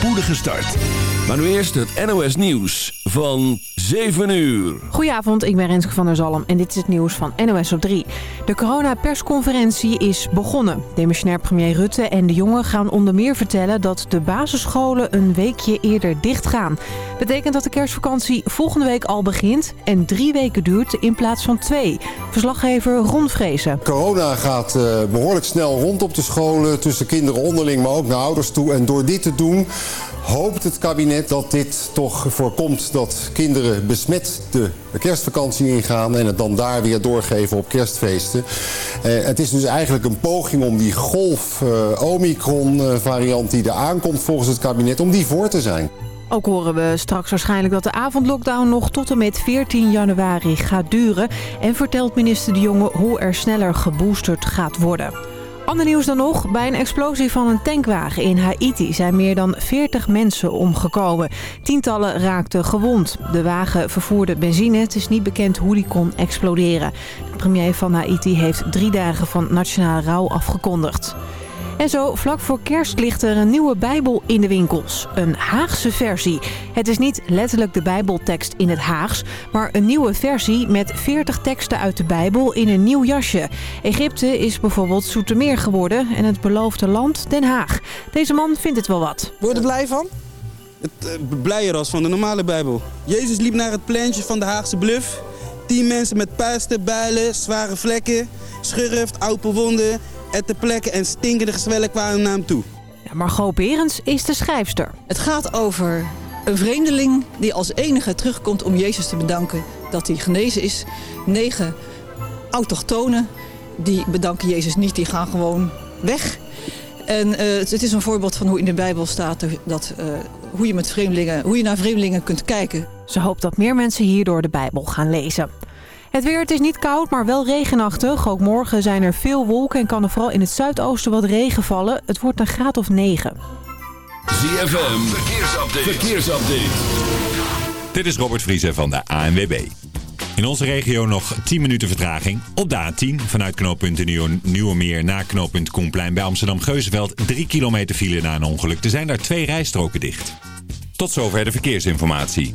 spoedige start. Maar nu eerst het NOS Nieuws van 7 uur. Goedenavond, ik ben Renske van der Zalm en dit is het nieuws van NOS op 3. De coronapersconferentie is begonnen. Demissionair premier Rutte en de jongen gaan onder meer vertellen dat de basisscholen een weekje eerder dichtgaan. Betekent dat de kerstvakantie volgende week al begint en drie weken duurt in plaats van twee. Verslaggever Ron Vrezen. Corona gaat uh, behoorlijk snel rond op de scholen, tussen kinderen onderling, maar ook naar ouders toe. En door dit te doen hoopt het kabinet dat dit toch voorkomt dat kinderen besmet de kerstvakantie ingaan en het dan daar weer doorgeven op kerstfeesten. Uh, het is dus eigenlijk een poging om die golf uh, Omicron variant die er aankomt volgens het kabinet, om die voor te zijn. Ook horen we straks waarschijnlijk dat de avondlockdown nog tot en met 14 januari gaat duren. En vertelt minister De Jonge hoe er sneller geboosterd gaat worden. Ander nieuws dan nog. Bij een explosie van een tankwagen in Haiti zijn meer dan 40 mensen omgekomen. Tientallen raakten gewond. De wagen vervoerde benzine. Het is niet bekend hoe die kon exploderen. De premier van Haiti heeft drie dagen van nationale rouw afgekondigd. En zo, vlak voor kerst ligt er een nieuwe Bijbel in de winkels. Een Haagse versie. Het is niet letterlijk de Bijbeltekst in het Haags... maar een nieuwe versie met 40 teksten uit de Bijbel in een nieuw jasje. Egypte is bijvoorbeeld Soetermeer geworden en het beloofde land Den Haag. Deze man vindt het wel wat. Word je er blij van? Het uh, blijer als van de normale Bijbel. Jezus liep naar het pleintje van de Haagse Bluff. Tien mensen met puisten, builen, zware vlekken, schurft, open wonden te plekken en stinkende gezwellen kwamen naar hem toe. Ja, Margot Berends is de schrijfster. Het gaat over een vreemdeling die als enige terugkomt om Jezus te bedanken dat hij genezen is. Negen autochtonen die bedanken Jezus niet, die gaan gewoon weg. En uh, het is een voorbeeld van hoe in de Bijbel staat dat, uh, hoe, je met vreemdelingen, hoe je naar vreemdelingen kunt kijken. Ze hoopt dat meer mensen hierdoor de Bijbel gaan lezen. Het weer, het is niet koud, maar wel regenachtig. Ook morgen zijn er veel wolken en kan er vooral in het zuidoosten wat regen vallen. Het wordt een graad of 9. ZFM, verkeersupdate. verkeersupdate. Dit is Robert Vriezen van de ANWB. In onze regio nog 10 minuten vertraging. Op de A10 vanuit knooppunt Nieuwe Meer naar knooppunt Koenplein bij Amsterdam-Geuzenveld. 3 kilometer file na een ongeluk. Er zijn daar twee rijstroken dicht. Tot zover de verkeersinformatie.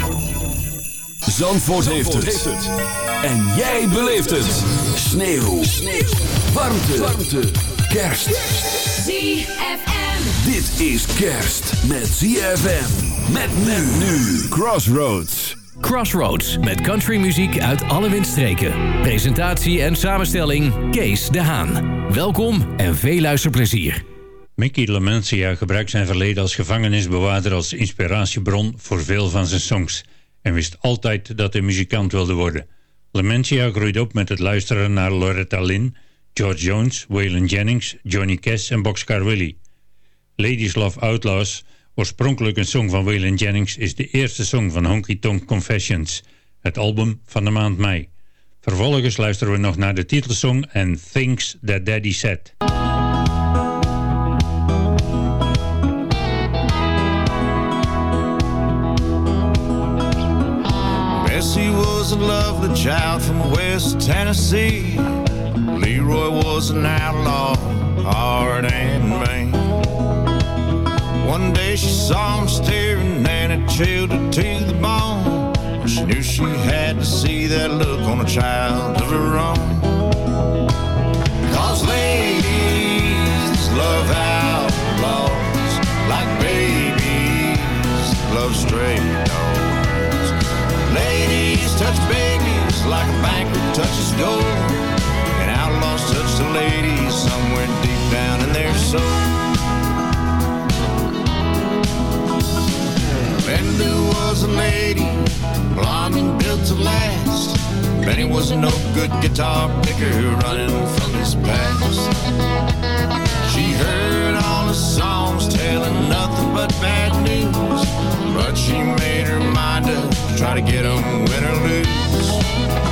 Zandvoort, heeft, het. En jij beleeft het. Sneeuw. Sneeuw. Warmte. Warmte. Kerst. ZFM. Dit is kerst met ZFM. Met men nu. Crossroads. Crossroads met countrymuziek uit alle windstreken. Presentatie en samenstelling Kees de Haan. Welkom en veel luisterplezier. Mickey Lamentia gebruikt zijn verleden als gevangenisbewaarder als inspiratiebron voor veel van zijn songs en wist altijd dat hij muzikant wilde worden. Lamentia groeide op met het luisteren naar Loretta Lynn, George Jones, Waylon Jennings, Johnny Cash en Boxcar Willie. Ladies Love Outlaws, oorspronkelijk een song van Waylon Jennings, is de eerste song van Honky Tonk Confessions, het album van de maand mei. Vervolgens luisteren we nog naar de titelsong en Things That Daddy Said. a lovely child from West Tennessee. Leroy was an outlaw, hard and mean. One day she saw him staring and it chilled her to the bone. She knew she had to see that look on a child of her own. Cause ladies love outlaws like babies love stray dogs touches gold, and outlaws touch the ladies somewhere deep down in their soul. Linda was a lady, blonde and built to last. Benny was no good guitar picker running from his past. She heard all the songs telling nothing but bad news, but she made her mind up try to get 'em win or lose.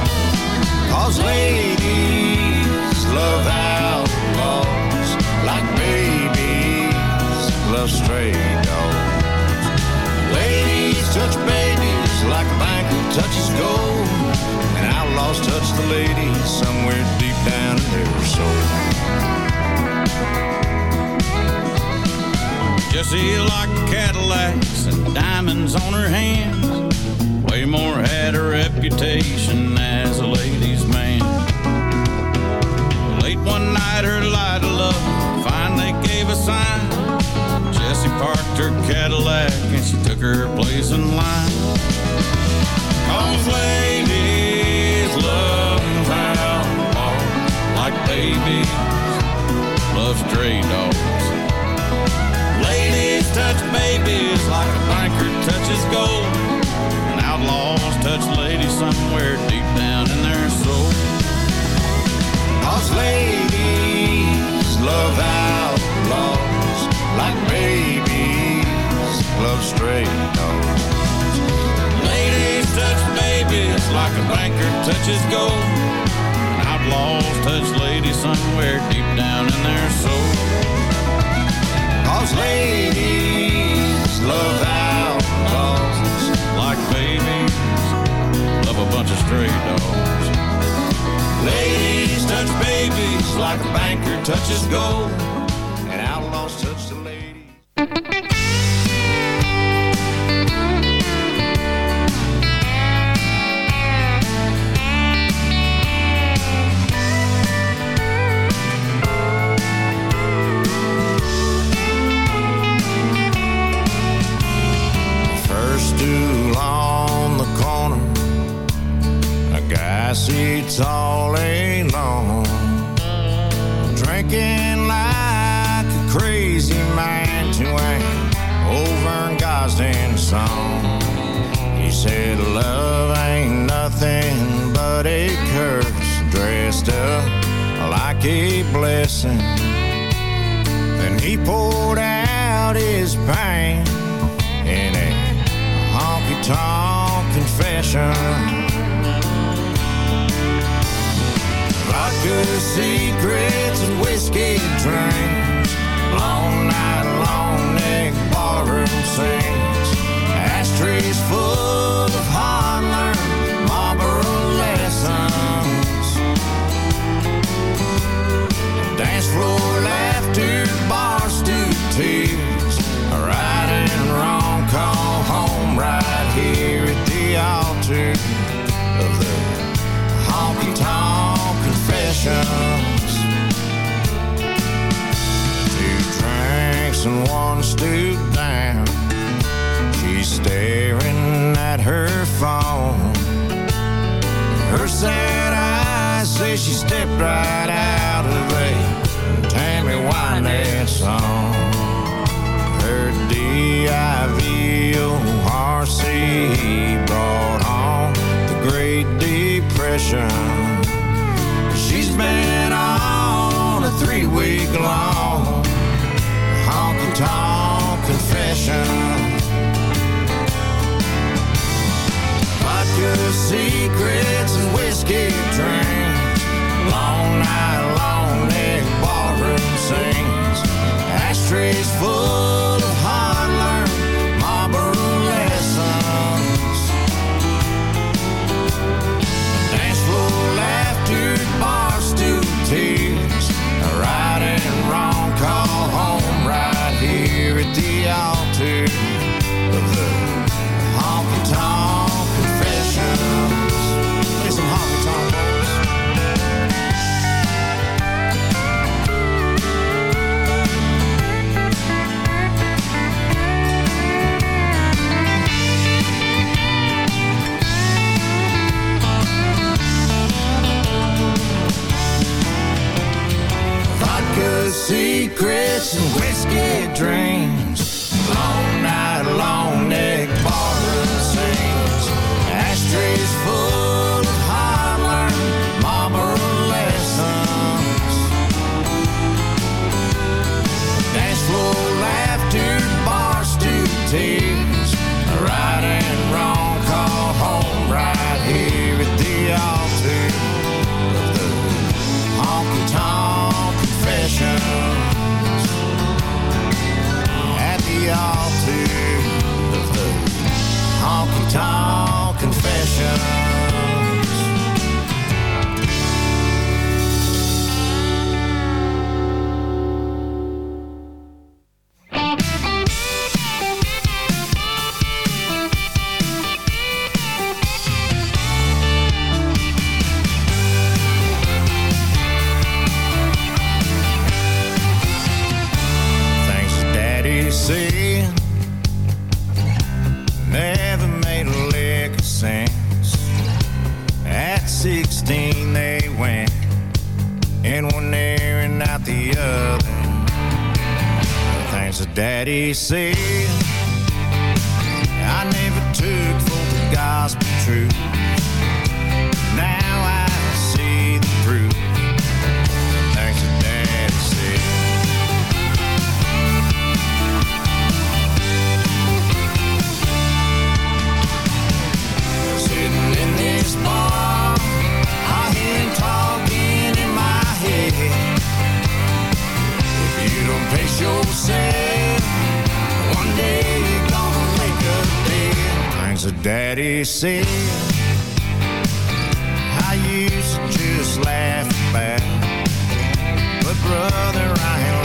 Jessie liked Cadillacs and diamonds on her hands. Waymore had a reputation as a ladies' man. Late one night, her light of love finally gave a sign. Jessie parked her Cadillac and she took her place in line. Cause ladies love outlaws like babies love stray dogs. Touch babies like a banker touches gold. And outlaws touch ladies somewhere deep down in their soul. Cause ladies love outlaws like babies love stray dogs. Ladies touch babies like a banker touches gold. And outlaws touch ladies somewhere deep down in their soul. Cause ladies love outlaws Like babies love a bunch of stray dogs. Ladies touch babies like a banker touches gold. Sits all day long. Drinking like a crazy man to ain't over in Gosden song. He said love ain't nothing but a curse dressed up like a blessing. Then he poured out his pain in a honky tonk confession. Vodka secrets and whiskey drinks. Long night, long neck barroom sings. Ashtrays full of hard learned Marlboro lessons. Dance floor laughter, bar stool tears. Right and wrong, call home right here at the altar confessions. Two drinks and one stoop down. She's staring at her phone. Her sad eyes say she stepped right out of a Tammy Wynette song. Her D-I-V-O-R-C oh, brought on the Great Depression. Been on a three-week long honky tonk confession. Vodka secrets and whiskey said never made a lick of sense. At 16 they went in one ear and out the other. The things that daddy said I never took for the gospel truth. Daddy said, I used to just laugh about. But brother, I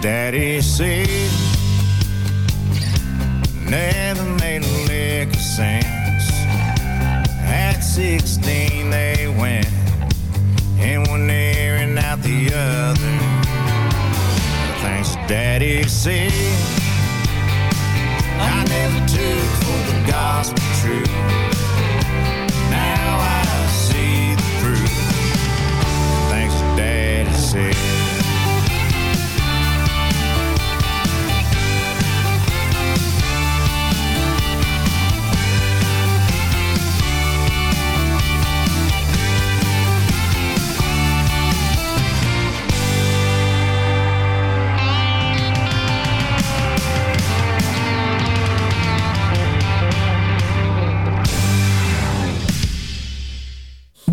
daddy said never made a lick of sense. At 16 they went in one ear and out the other. Thanks that daddy said I never took for the gospel truth. Now I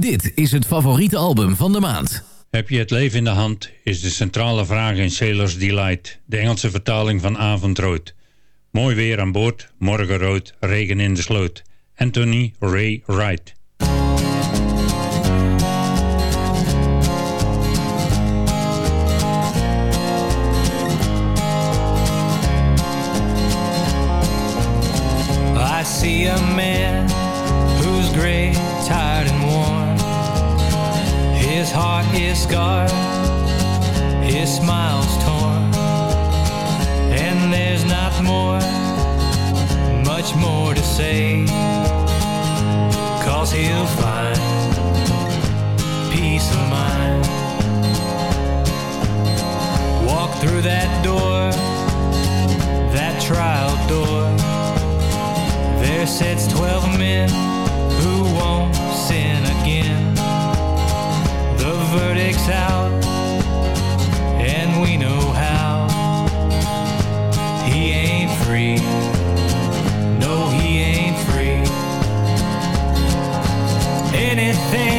Dit is het favoriete album van de maand. Heb je het leven in de hand is de centrale vraag in Sailor's Delight, de Engelse vertaling van Avondrood. Mooi weer aan boord, morgenrood, regen in de sloot. Anthony Ray Wright. Heart is scarred, his smile's torn. And there's not more, much more to say. Cause he'll find peace of mind. Walk through that door, that trial door. There sits twelve men who won't sin again. Verdict's out, and we know how. He ain't free. No, he ain't free. Anything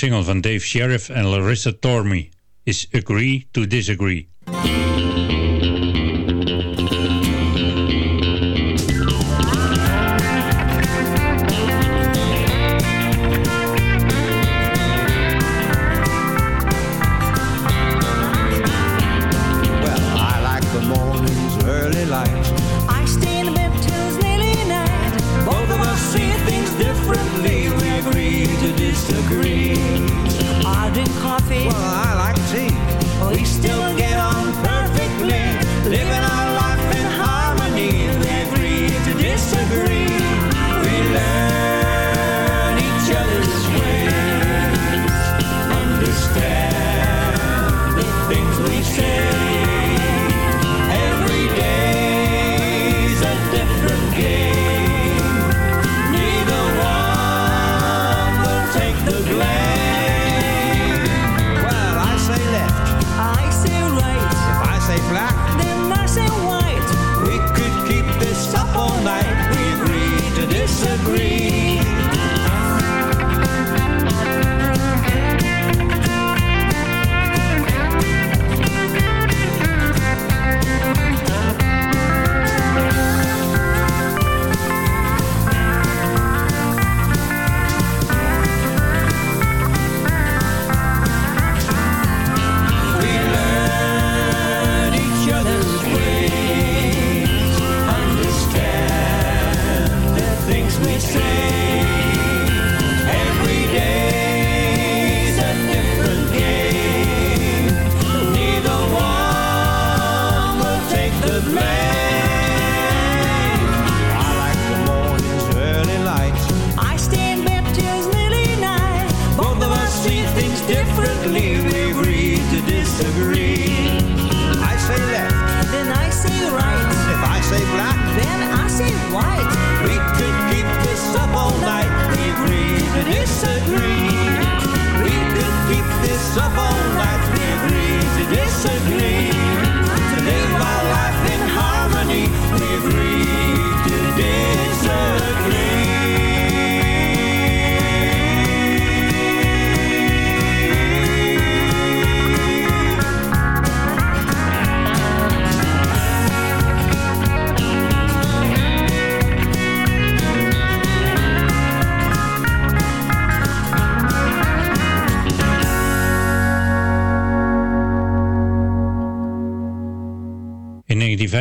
single van Dave Sheriff en Larissa Tormey is Agree to Disagree.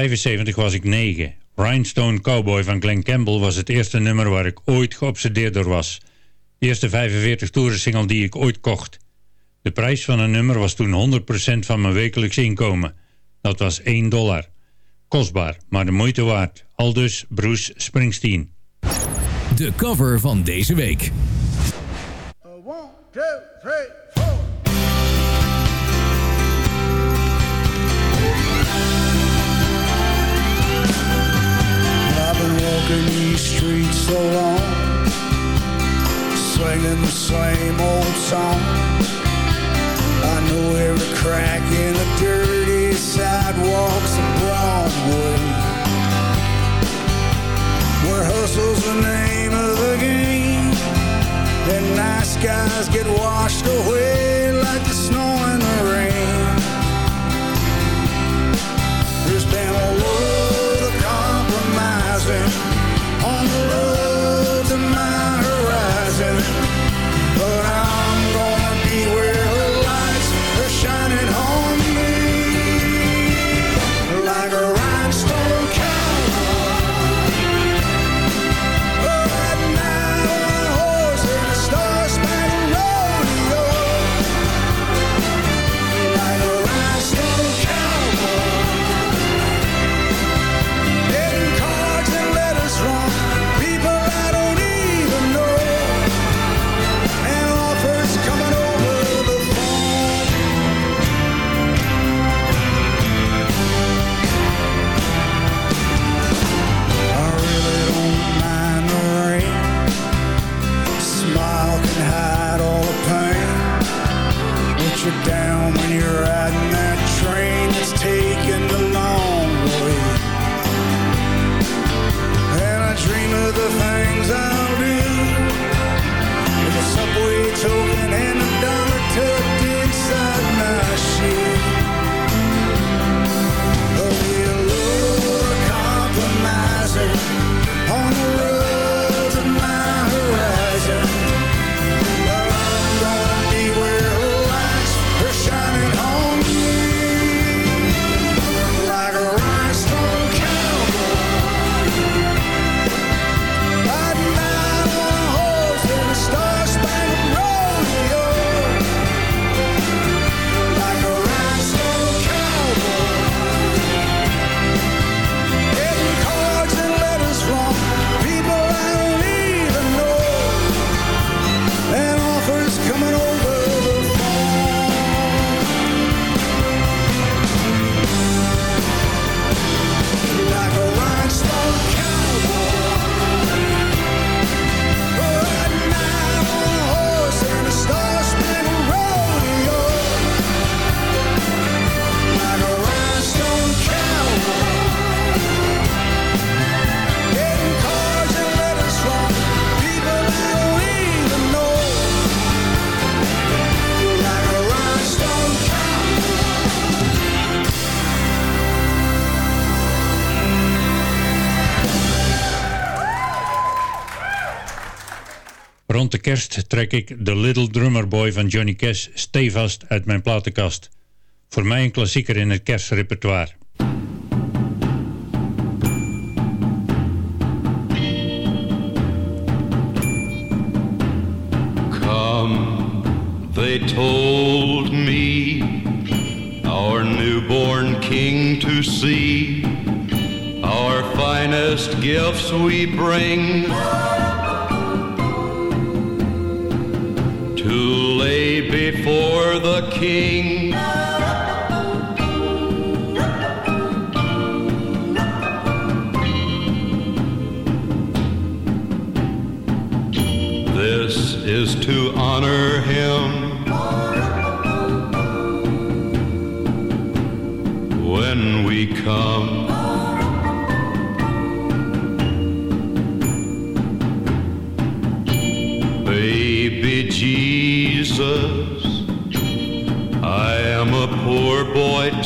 1975 was ik 9. Rhinestone Cowboy van Glen Campbell was het eerste nummer waar ik ooit geobsedeerd door was. De eerste 45 toerensingle die ik ooit kocht. De prijs van een nummer was toen 100% van mijn wekelijks inkomen. Dat was 1 dollar. Kostbaar, maar de moeite waard. Aldus Bruce Springsteen. De cover van deze week. One, two, three, four. walking these streets so long Singing the same old song. I know every crack in the dirty sidewalks of Broadway Where hustle's the name of the game And nice guys get washed away. Kerst trek ik The Little Drummer Boy van Johnny Cash stevast uit mijn platenkast. Voor mij een klassieker in het kerstrepertoire. Come, they told me, our newborn king to see. Our finest gifts we bring before the king. This is to honor him when we come.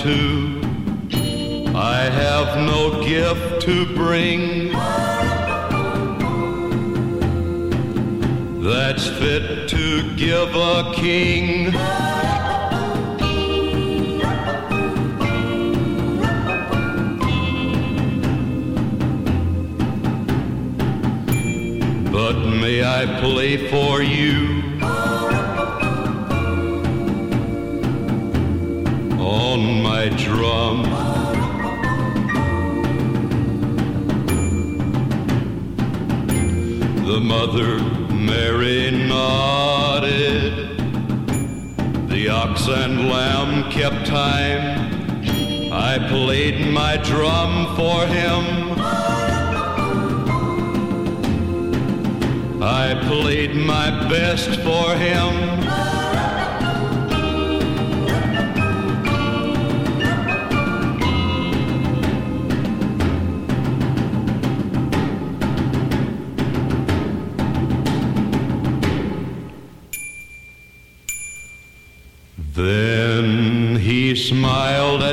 I have no gift to bring that's fit to give a king. But may I play for you on my drum? The mother Mary nodded. The ox and lamb kept time. I played my drum for him. I played my best for him.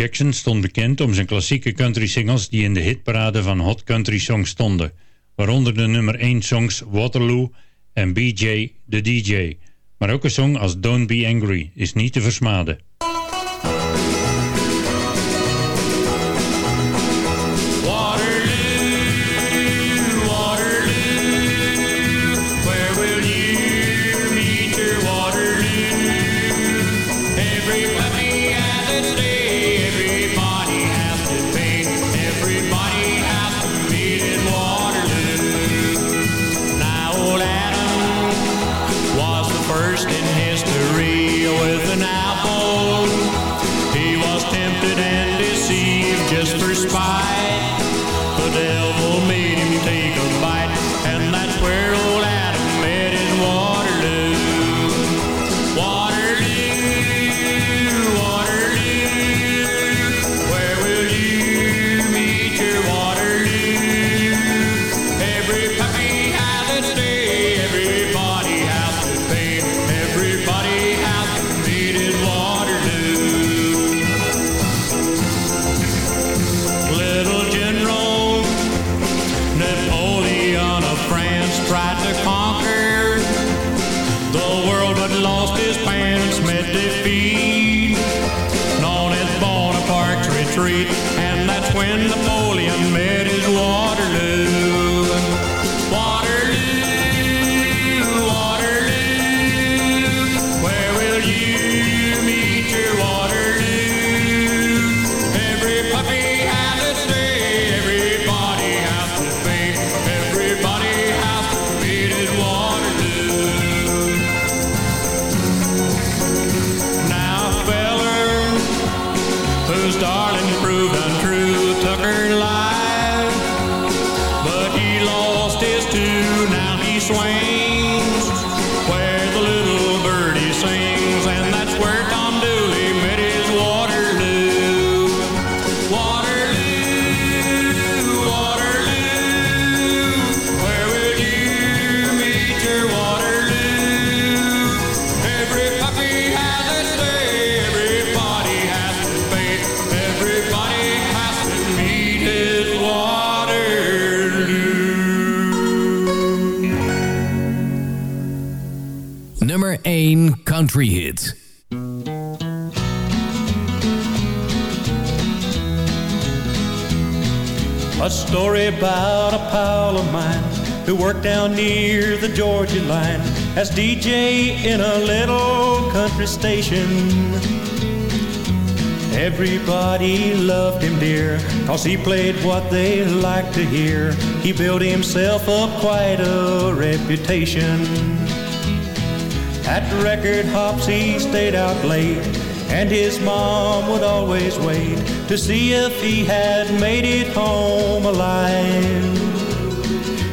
Jackson stond bekend om zijn klassieke country singles die in de hitparade van Hot Country Songs stonden. Waaronder de nummer 1 songs Waterloo en BJ the DJ. Maar ook een song als Don't Be Angry is niet te versmaden. As DJ in a little country station. Everybody loved him dear, cause he played what they liked to hear. He built himself up quite a reputation. At record hops he stayed out late, and his mom would always wait to see if he had made it home alive.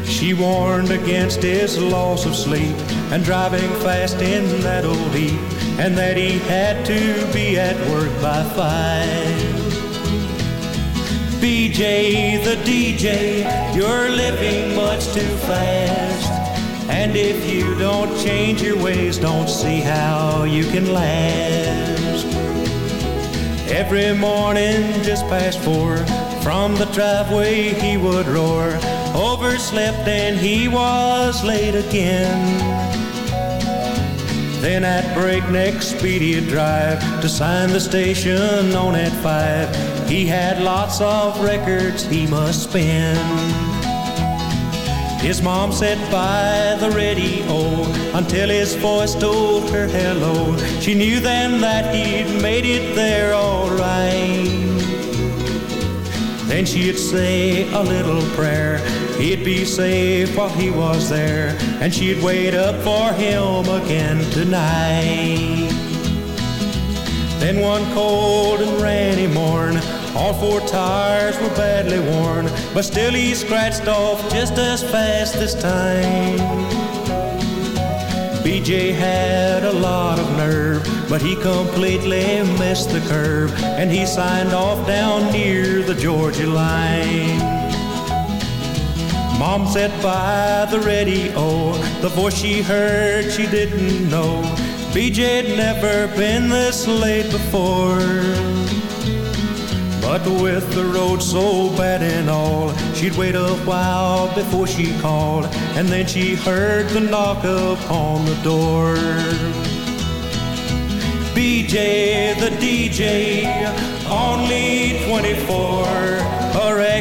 She warned against his loss of sleep and driving fast in that old heat, and that he had to be at work by five. BJ the DJ, you're living much too fast. And if you don't change your ways, don't see how you can last. Every morning, just past four, from the driveway he would roar. Overslept and he was late again. Then at breakneck speed he'd drive to sign the station on at five. He had lots of records he must spin. His mom sat by the radio until his voice told her hello. She knew then that he'd made it there all right. Then she'd say a little prayer. He'd be safe while he was there, and she'd wait up for him again tonight. Then one cold and rainy morn, all four tires were badly worn, but still he scratched off just as fast this time. BJ had a lot of nerve, but he completely missed the curve, and he signed off down near the Georgia line. Mom sat by the radio, the voice she heard she didn't know. BJ'd never been this late before. But with the road so bad and all, she'd wait a while before she called, and then she heard the knock upon the door. BJ the DJ, only 24,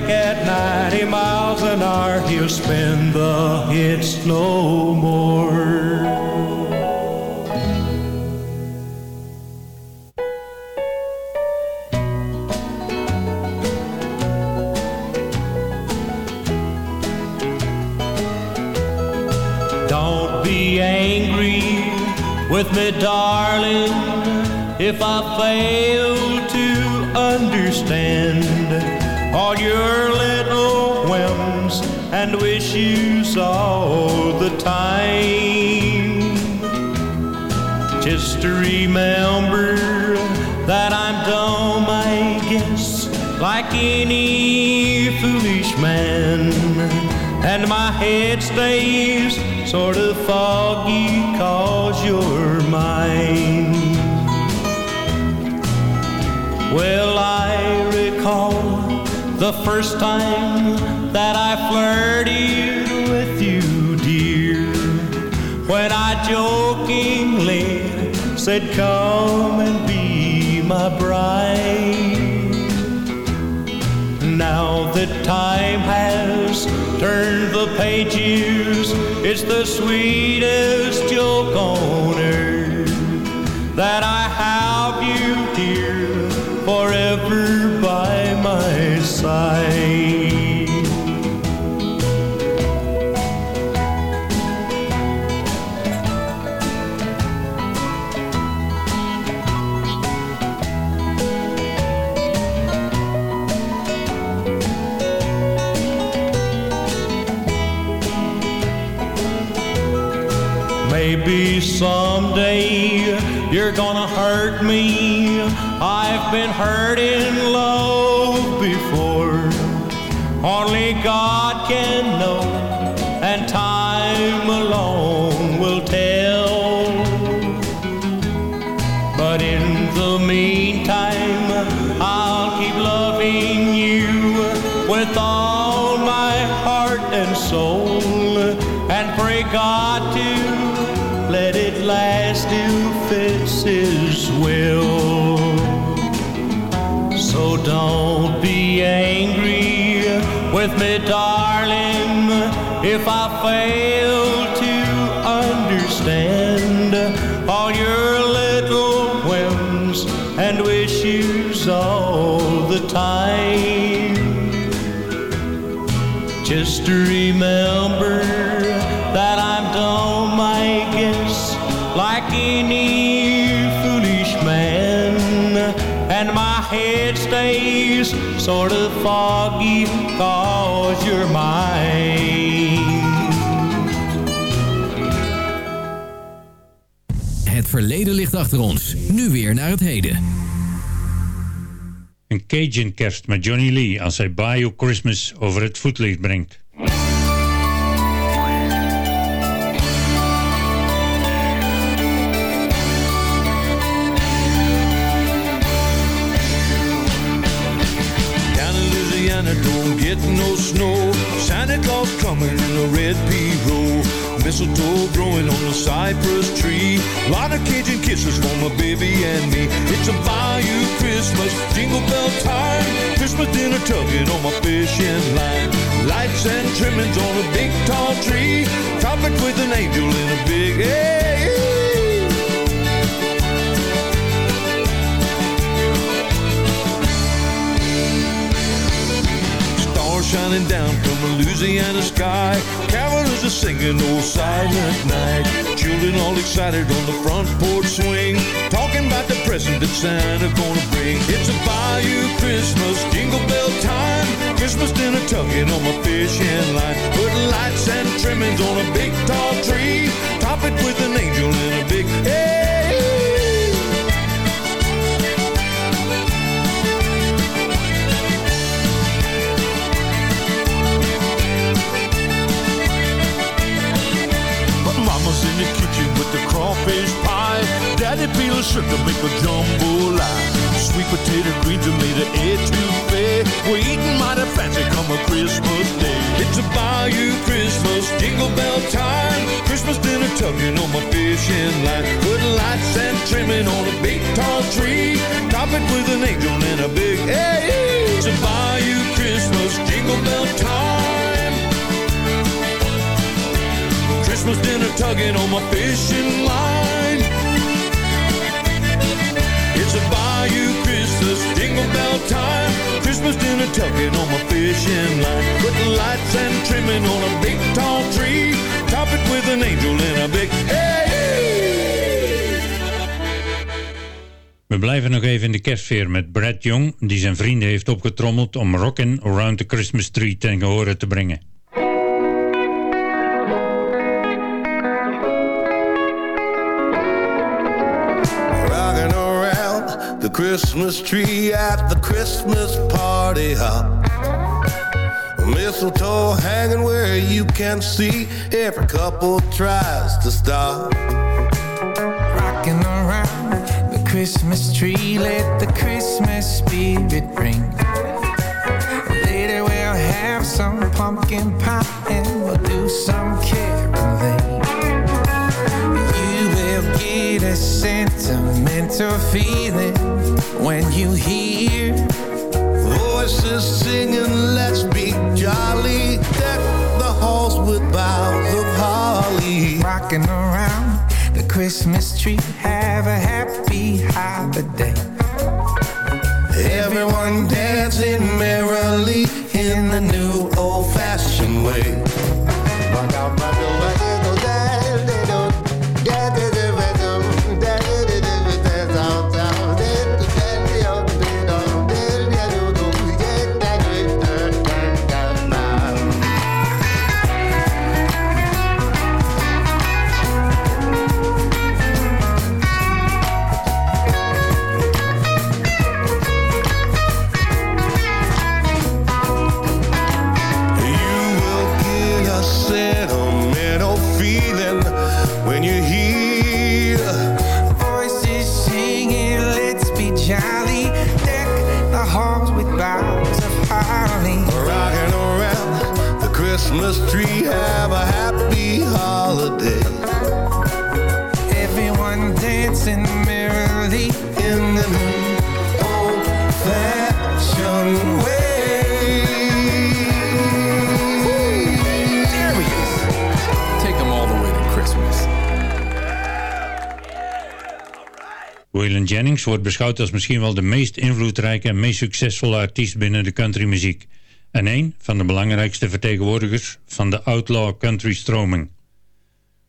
wreck at 90 miles an hour, he'll spin the hits no more. Don't be angry with me, darling, if I fail to understand all your little whims and wishes all the time. Just remember that I'm dumb, I guess, like any foolish man. And my head stays sort of foggy cause you're mine. Well, I recall the first time that I flirted with you, dear, when I jokingly said, Come and be my bride. Now that time has turned the pages, it's the sweetest joke on earth that I have side. Maybe someday you're gonna hurt me. I've been hurt God can fail to understand all your little whims and wishes all the time. Just remember that I'm dumb, I guess, like any foolish man. And my head stays sort of foggy ligt achter ons. Nu weer naar het heden. Een Cajun kerst met Johnny Lee als hij Bayou Christmas over het voetlicht brengt. Down in Louisiana, don't get no snow. Santa Claus coming in a red. Mistletoe growing on the cypress tree. Lot of Cajun kisses for my baby and me. It's a Bayou Christmas, jingle bell time. Christmas dinner tugging on my fishing line. Lights and trimmings on a big tall tree. Top it with an angel in a big hey. Stars shining down from a Louisiana sky. Carolers are singing old silent night. Children all excited on the front porch swing. Talking about the present that Santa gonna bring. It's a Bayou Christmas, jingle bell time. Christmas dinner tugging on my fishing line. Put lights and trimmings on a big tall tree. Top it with an angel and a big hey. Crawfish pie. Daddy peel sugar, make a jambalaya. Sweet potato made of etouffee. We're eating mighty fancy come a Christmas day. It's a Bayou Christmas, jingle bell time. Christmas dinner tugging on my fishing line. Put lights and trimming on a big tall tree. Top it with an angel and a big hey. It's a Bayou Christmas, jingle bell time. Christmas dinner tugging on my fishing line. It's a Bayou Christmas, jingle bell time. Christmas dinner tugging on my fishing line. Putting lights and trimming on a big tall tree. Top it with an angel and a big hey. We blijven nog even in de kerstfeer met Brad Young, die zijn vrienden heeft opgetrommeld om Rockin' Around the Christmas Tree ten gehore te brengen. The Christmas tree at the Christmas party hop. Mistletoe hanging where you can see every couple tries to stop. Rocking around the Christmas tree, let the Christmas spirit ring. Later we'll have some pumpkin pie and we'll do some caroling. Get a sentimental feeling when you hear Voices singing, let's be jolly. Deck the halls with boughs of holly. Rocking around the Christmas tree, have a happy holiday. Everyone dancing merrily in the new old-fashioned way. Jennings wordt beschouwd als misschien wel de meest invloedrijke en meest succesvolle artiest binnen de countrymuziek. En een van de belangrijkste vertegenwoordigers van de outlaw country stroming.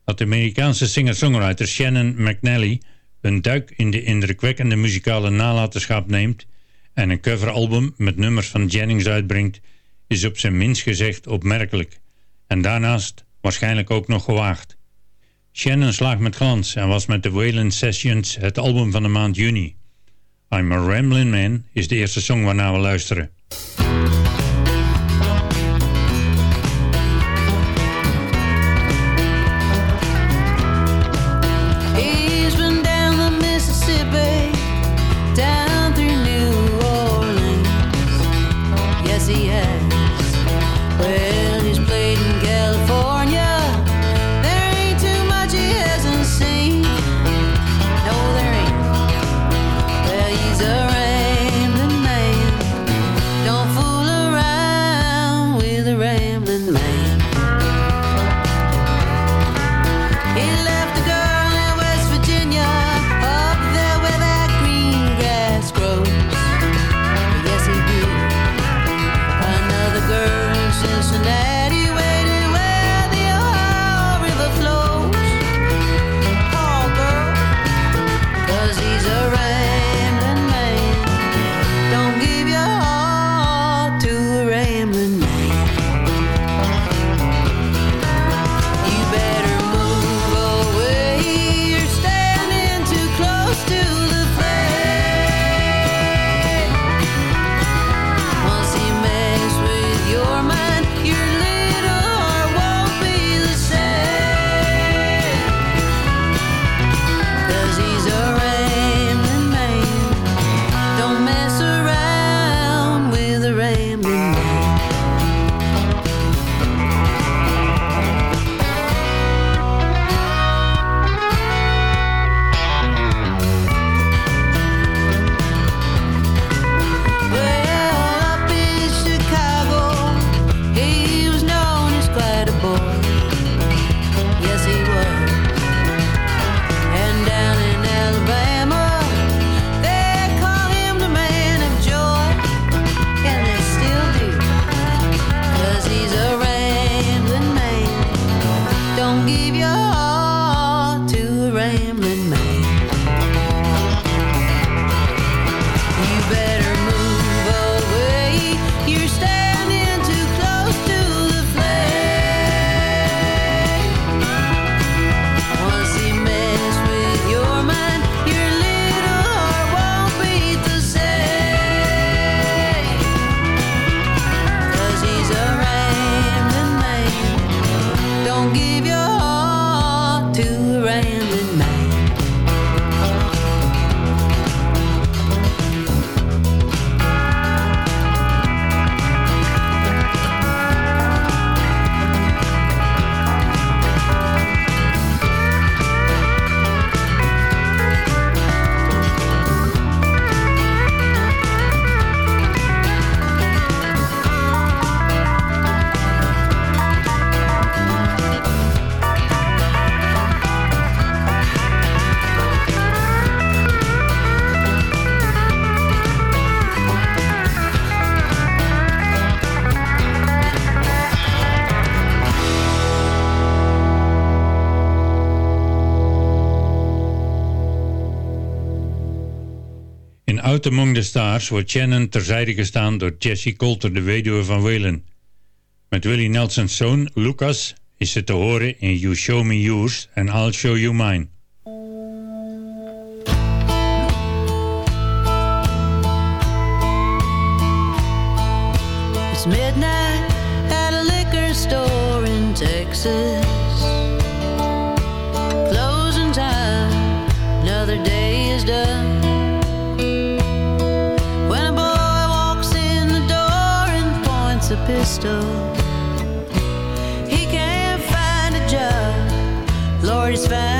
Dat de Amerikaanse singer-songwriter Shannon McNally een duik in de indrukwekkende muzikale nalatenschap neemt en een coveralbum met nummers van Jennings uitbrengt, is op zijn minst gezegd opmerkelijk. En daarnaast waarschijnlijk ook nog gewaagd. Shannon slaagt met glans en was met de Wayland Sessions het album van de maand juni. I'm a Ramblin' Man is de eerste song waarna we luisteren. Out Among the Stars wordt Shannon terzijde gestaan door Jessie Coulter, de weduwe van Waylon. Met Willie Nelson's zoon, Lucas, is ze te horen in You Show Me Yours and I'll Show You Mine. crystal. He can't find a job. Lord, he's found.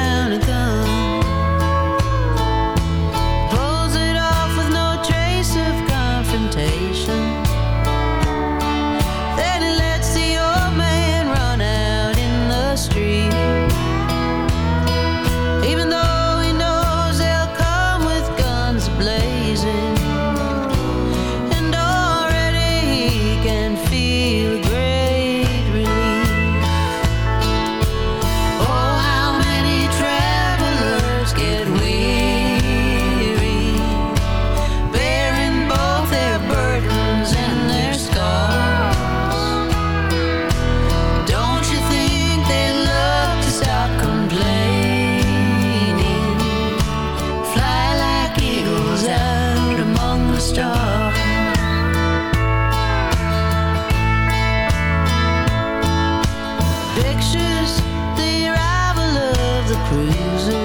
cruising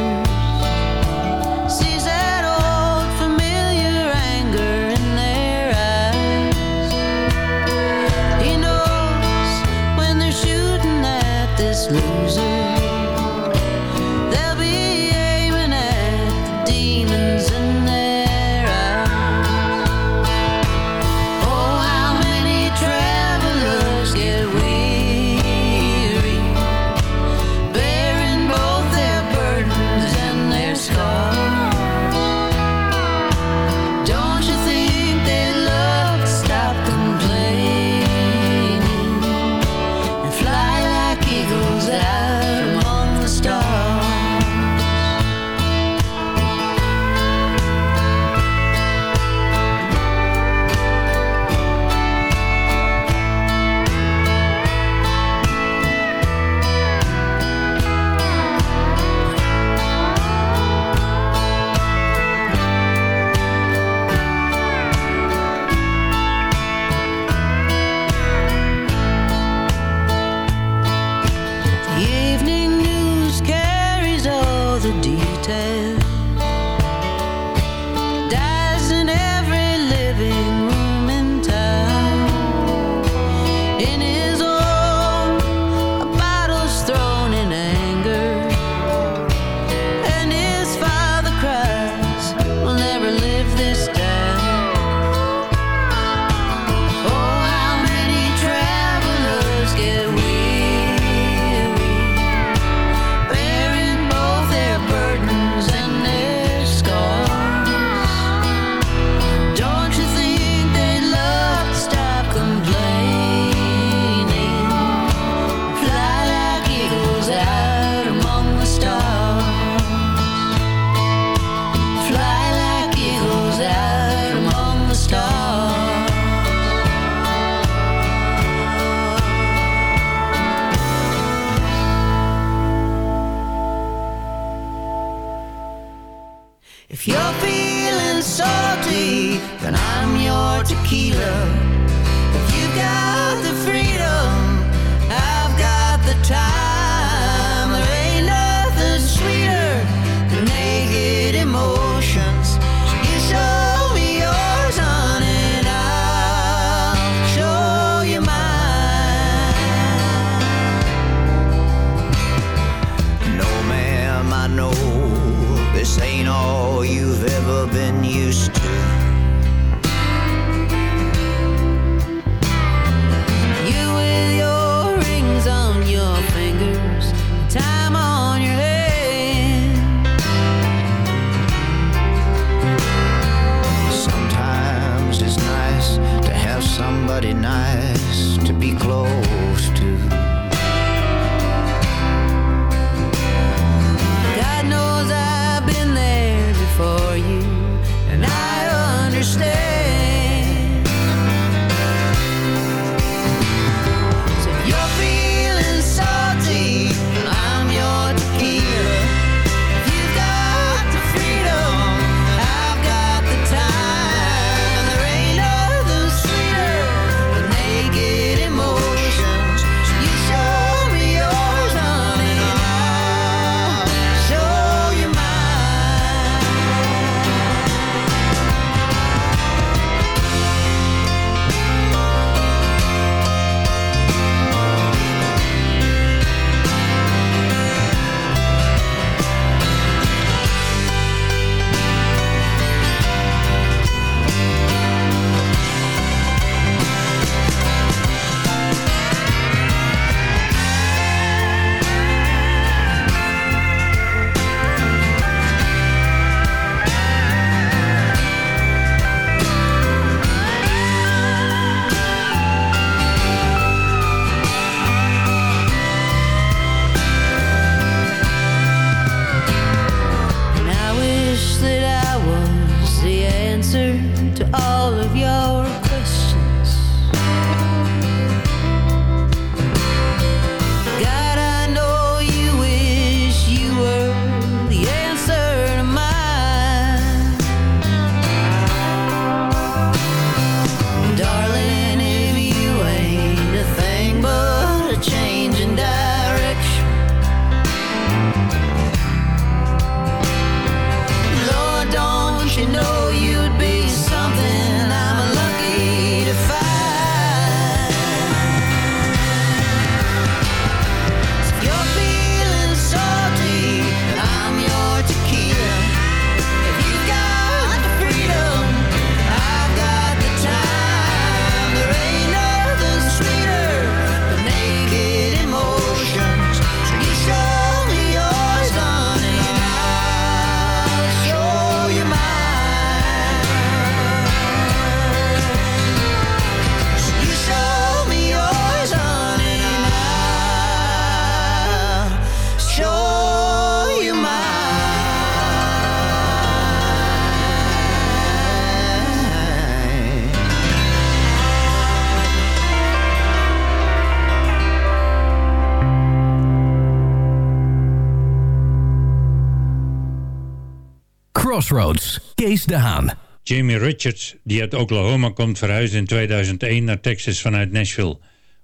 Crossroads. Kees de Haan. Jamie Richards, die uit Oklahoma komt, verhuisde in 2001 naar Texas vanuit Nashville,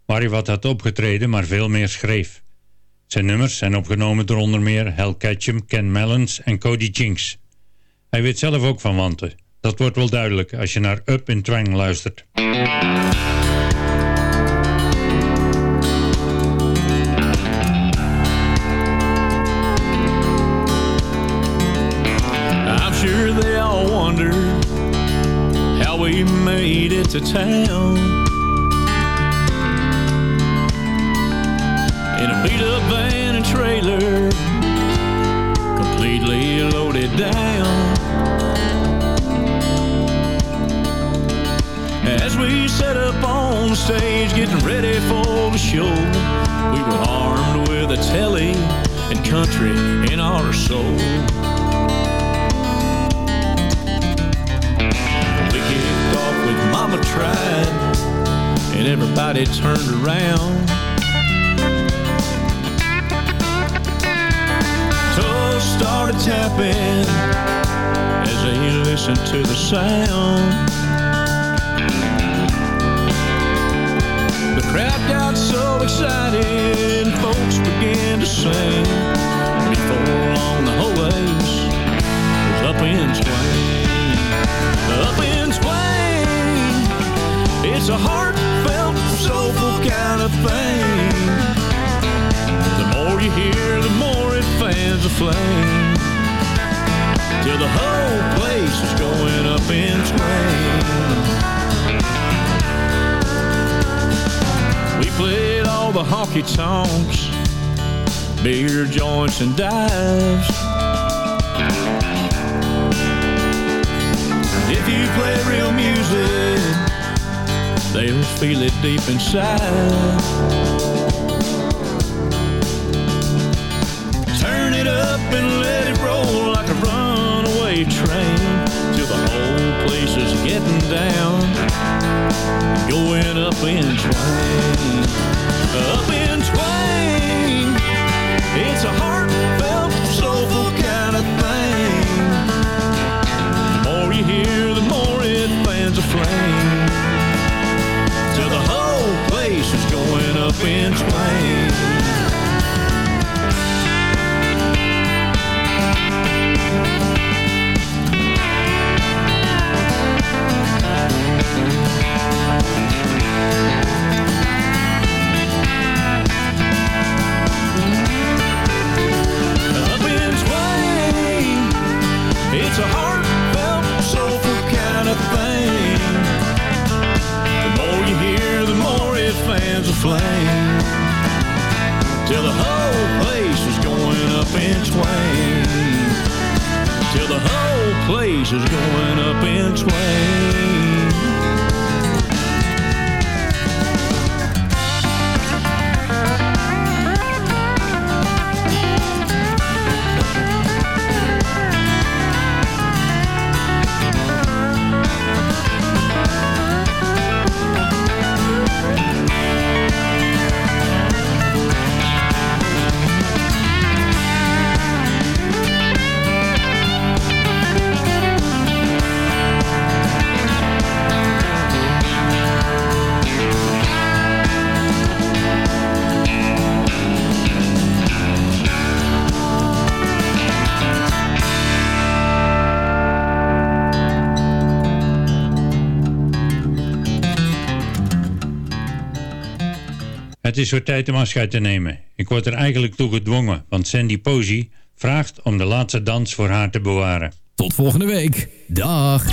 waar hij wat had opgetreden, maar veel meer schreef. Zijn nummers zijn opgenomen door onder meer Hal Ketchum, Ken Mellons en Cody Jinks. Hij weet zelf ook van wanten. Dat wordt wel duidelijk als je naar Up in Twang luistert. To town. In a beat up van and trailer, completely loaded down. As we set up on stage, getting ready for the show, we were armed with a telly and country in our soul. Tried, and everybody turned around. Toes started tapping as they listened to the sound. The crowd got so excited, folks began to sing. Beer joints and dives. If you play real music, they'll feel it deep inside. Turn it up and let it roll like a runaway train till the whole place is getting down, going up in twang, up in twang. It's a heartfelt, soulful kind of thing. The more you hear, the more it fans a flame. Till the whole place is going up in twang. Fans a flame. Till the whole place is going up in twang. Till the whole place is going up in twang. Is weer tijd om afscheid te nemen. Ik word er eigenlijk toe gedwongen, want Sandy Posey vraagt om de laatste dans voor haar te bewaren. Tot volgende week. Dag.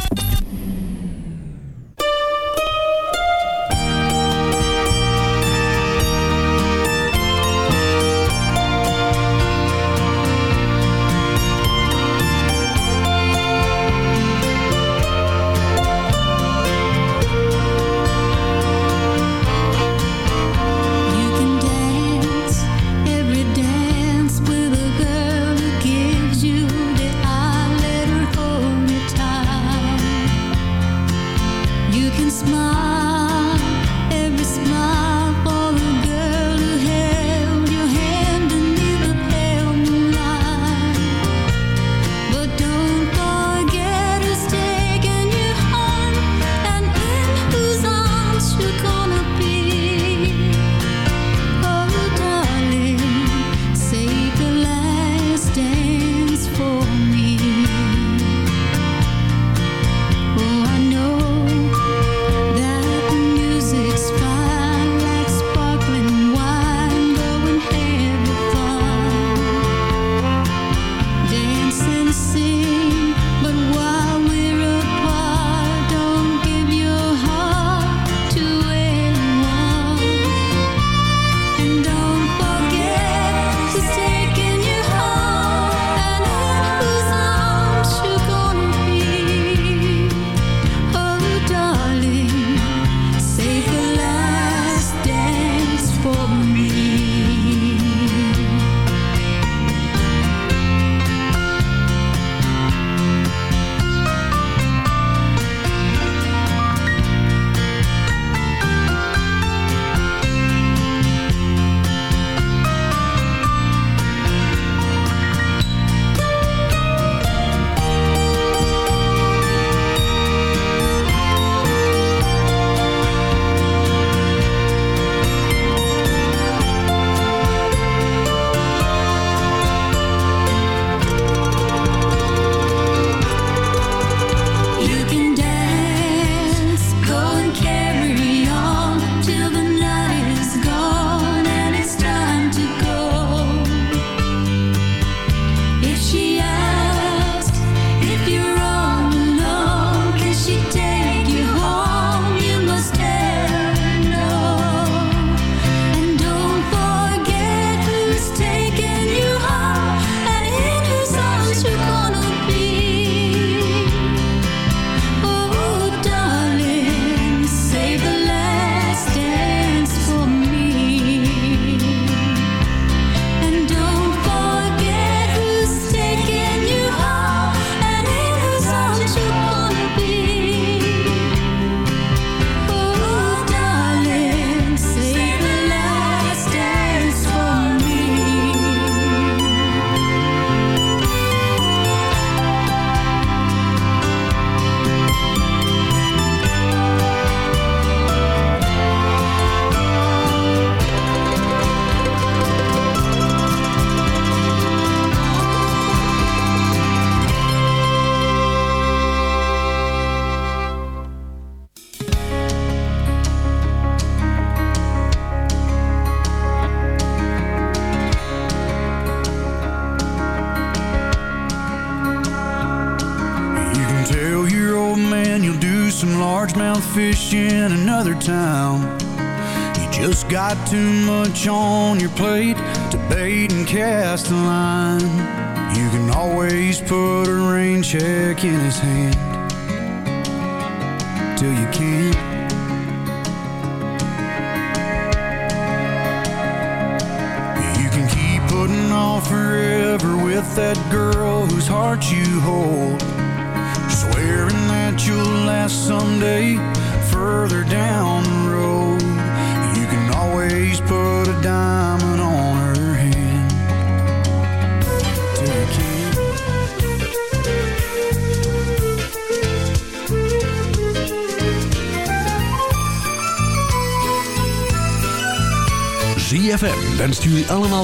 On